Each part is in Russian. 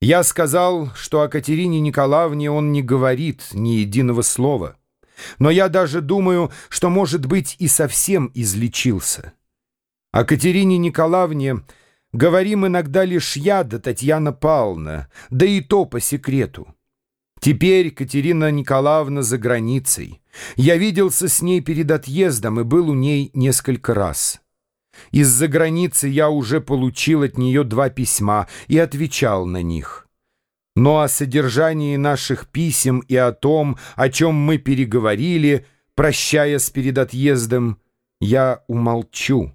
Я сказал, что о Катерине Николаевне он не говорит ни единого слова. Но я даже думаю, что, может быть, и совсем излечился. О Катерине Николаевне говорим иногда лишь я да Татьяна Павловна, да и то по секрету. Теперь Катерина Николаевна за границей. Я виделся с ней перед отъездом и был у ней несколько раз. Из-за границы я уже получил от нее два письма и отвечал на них. Но о содержании наших писем и о том, о чем мы переговорили, прощаясь перед отъездом, я умолчу.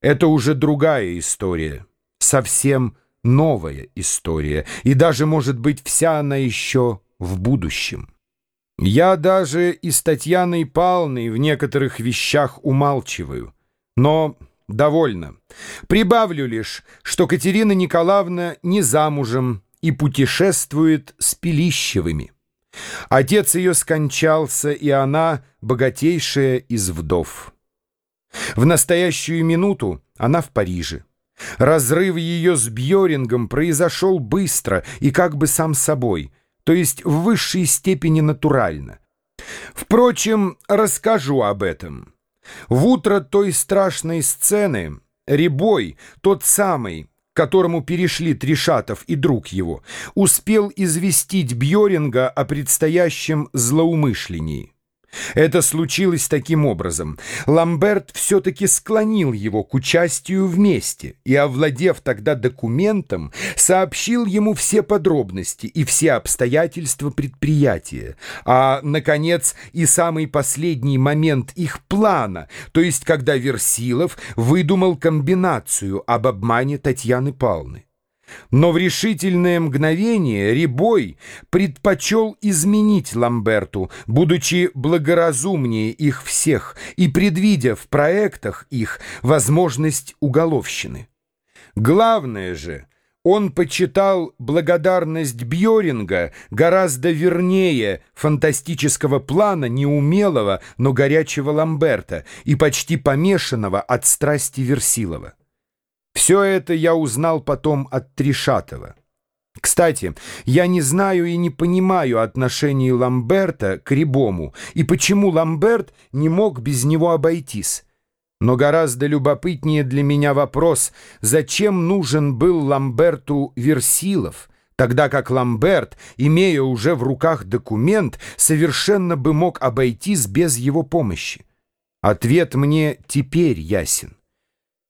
Это уже другая история, совсем новая история, и даже, может быть, вся она еще в будущем. Я даже и с Татьяной Павловной в некоторых вещах умалчиваю, но довольно. Прибавлю лишь, что Катерина Николаевна не замужем и путешествует с Пилищевыми. Отец ее скончался, и она богатейшая из вдов. В настоящую минуту она в Париже. Разрыв ее с Бьорингом произошел быстро и как бы сам собой, то есть в высшей степени натурально. Впрочем, расскажу об этом. В утро той страшной сцены Рябой, тот самый, которому перешли Тришатов и друг его, успел известить Бьоринга о предстоящем злоумышлении. Это случилось таким образом. Ламберт все-таки склонил его к участию вместе и, овладев тогда документом, сообщил ему все подробности и все обстоятельства предприятия, а, наконец, и самый последний момент их плана, то есть когда Версилов выдумал комбинацию об обмане Татьяны Павловны. Но в решительное мгновение Рибой предпочел изменить Ламберту, будучи благоразумнее их всех и предвидя в проектах их возможность уголовщины. Главное же, он почитал благодарность Бьоринга гораздо вернее фантастического плана неумелого, но горячего Ламберта и почти помешанного от страсти Версилова. Все это я узнал потом от Тришатова. Кстати, я не знаю и не понимаю отношений Ламберта к Рибому и почему Ламберт не мог без него обойтись. Но гораздо любопытнее для меня вопрос, зачем нужен был Ламберту Версилов, тогда как Ламберт, имея уже в руках документ, совершенно бы мог обойтись без его помощи. Ответ мне теперь ясен.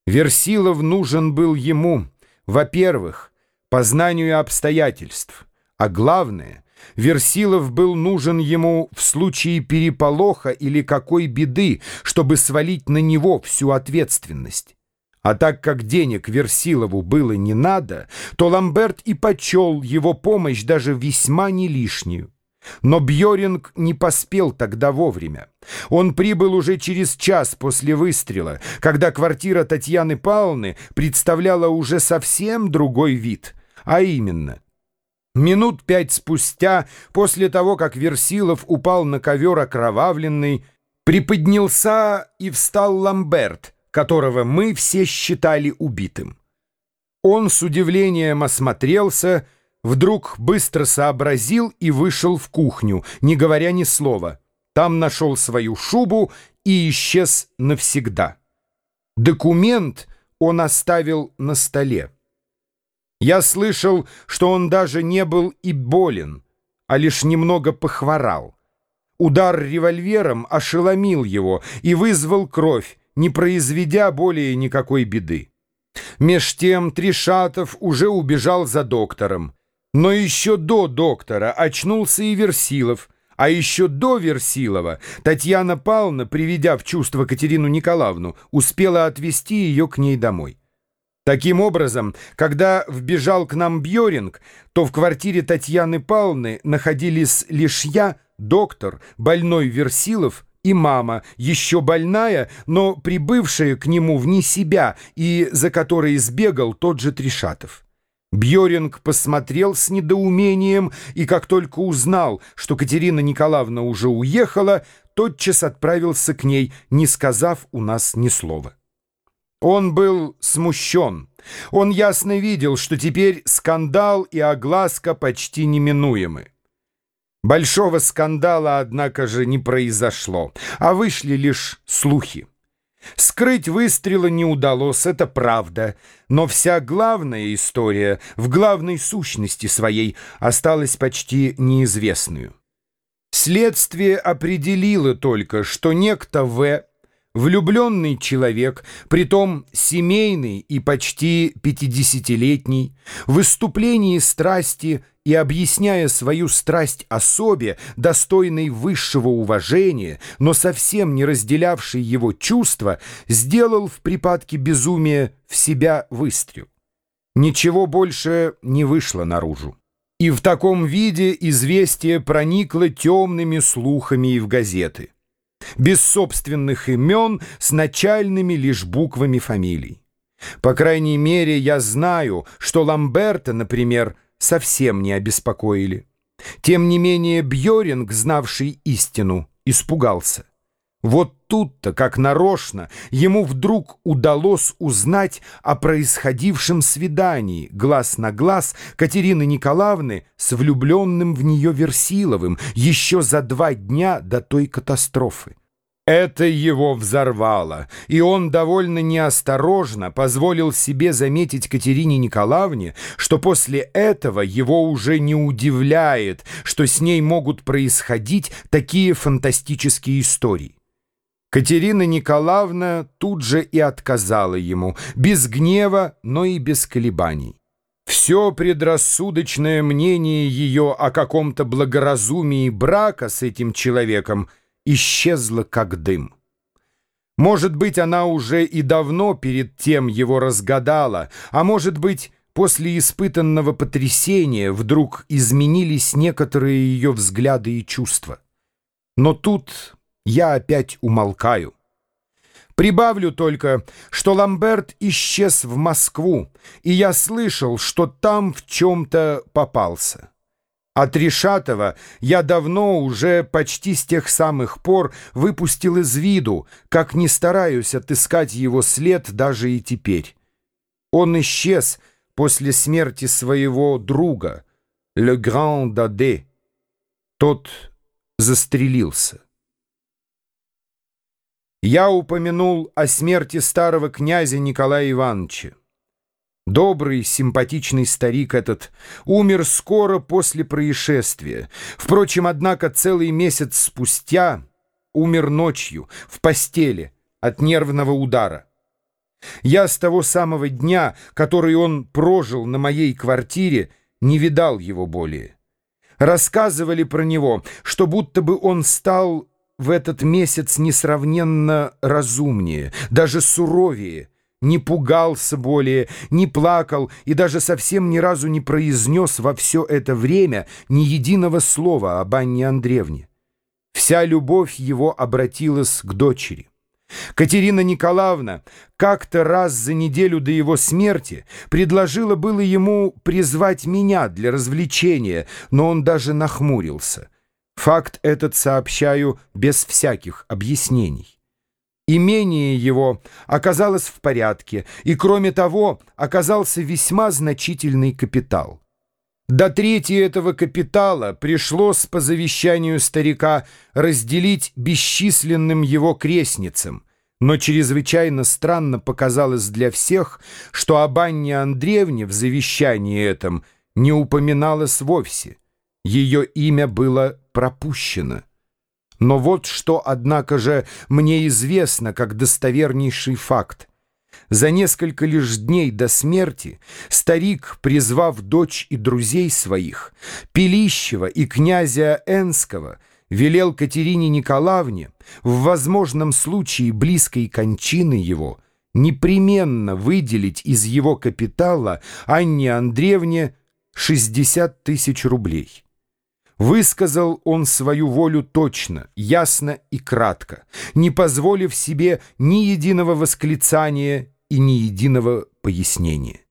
Версилов нужен был ему, во-первых, по знанию обстоятельств, а главное, Версилов был нужен ему в случае переполоха или какой беды, чтобы свалить на него всю ответственность. А так как денег Версилову было не надо, то Ламберт и почел его помощь даже весьма не лишнюю. Но Бьоринг не поспел тогда вовремя. Он прибыл уже через час после выстрела, когда квартира Татьяны Павловны представляла уже совсем другой вид, а именно... Минут пять спустя, после того, как Версилов упал на ковер окровавленный, приподнялся и встал Ламберт, которого мы все считали убитым. Он с удивлением осмотрелся, Вдруг быстро сообразил и вышел в кухню, не говоря ни слова. Там нашел свою шубу и исчез навсегда. Документ он оставил на столе. Я слышал, что он даже не был и болен, а лишь немного похворал. Удар револьвером ошеломил его и вызвал кровь, не произведя более никакой беды. Меж тем Тришатов уже убежал за доктором. Но еще до доктора очнулся и Версилов, а еще до Версилова Татьяна Павловна, приведя в чувство Катерину Николаевну, успела отвезти ее к ней домой. Таким образом, когда вбежал к нам Бьоринг, то в квартире Татьяны Павловны находились лишь я, доктор, больной Версилов и мама, еще больная, но прибывшая к нему вне себя и за которой сбегал тот же Тришатов. Бьоринг посмотрел с недоумением и, как только узнал, что Катерина Николаевна уже уехала, тотчас отправился к ней, не сказав у нас ни слова. Он был смущен. Он ясно видел, что теперь скандал и огласка почти неминуемы. Большого скандала, однако же, не произошло, а вышли лишь слухи. Скрыть выстрела не удалось, это правда, но вся главная история в главной сущности своей осталась почти неизвестную. Следствие определило только, что некто В Влюбленный человек, притом семейный и почти пятидесятилетний, в выступлении страсти и объясняя свою страсть особе, достойной высшего уважения, но совсем не разделявшей его чувства, сделал в припадке безумия в себя выстрел. Ничего больше не вышло наружу. И в таком виде известие проникло темными слухами и в газеты без собственных имен, с начальными лишь буквами фамилий. По крайней мере, я знаю, что Ламберта, например, совсем не обеспокоили. Тем не менее, Бьоринг, знавший истину, испугался. Вот тут-то, как нарочно, ему вдруг удалось узнать о происходившем свидании глаз на глаз Катерины Николаевны с влюбленным в нее Версиловым еще за два дня до той катастрофы. Это его взорвало, и он довольно неосторожно позволил себе заметить Катерине Николаевне, что после этого его уже не удивляет, что с ней могут происходить такие фантастические истории. Катерина Николаевна тут же и отказала ему, без гнева, но и без колебаний. Все предрассудочное мнение ее о каком-то благоразумии брака с этим человеком – исчезла как дым. Может быть, она уже и давно перед тем его разгадала, а может быть, после испытанного потрясения вдруг изменились некоторые ее взгляды и чувства. Но тут я опять умолкаю. Прибавлю только, что Ламберт исчез в Москву, и я слышал, что там в чем-то попался. От Решатова я давно уже почти с тех самых пор выпустил из виду, как не стараюсь отыскать его след даже и теперь. Он исчез после смерти своего друга, Le Grand Dade. Тот застрелился. Я упомянул о смерти старого князя Николая Ивановича. Добрый, симпатичный старик этот умер скоро после происшествия. Впрочем, однако, целый месяц спустя умер ночью, в постели, от нервного удара. Я с того самого дня, который он прожил на моей квартире, не видал его более. Рассказывали про него, что будто бы он стал в этот месяц несравненно разумнее, даже суровее, не пугался более, не плакал и даже совсем ни разу не произнес во все это время ни единого слова об Анне Андреевне. Вся любовь его обратилась к дочери. Катерина Николаевна как-то раз за неделю до его смерти предложила было ему призвать меня для развлечения, но он даже нахмурился. Факт этот сообщаю без всяких объяснений. Имение его оказалось в порядке, и, кроме того, оказался весьма значительный капитал. До трети этого капитала пришлось по завещанию старика разделить бесчисленным его крестницам, но чрезвычайно странно показалось для всех, что об Анне Андреевне в завещании этом не упоминалось вовсе. Ее имя было пропущено. Но вот что, однако же, мне известно как достовернейший факт. За несколько лишь дней до смерти старик, призвав дочь и друзей своих, Пилищева и князя Энского, велел Катерине Николаевне в возможном случае близкой кончины его непременно выделить из его капитала Анне Андреевне 60 тысяч рублей. Высказал он свою волю точно, ясно и кратко, не позволив себе ни единого восклицания и ни единого пояснения.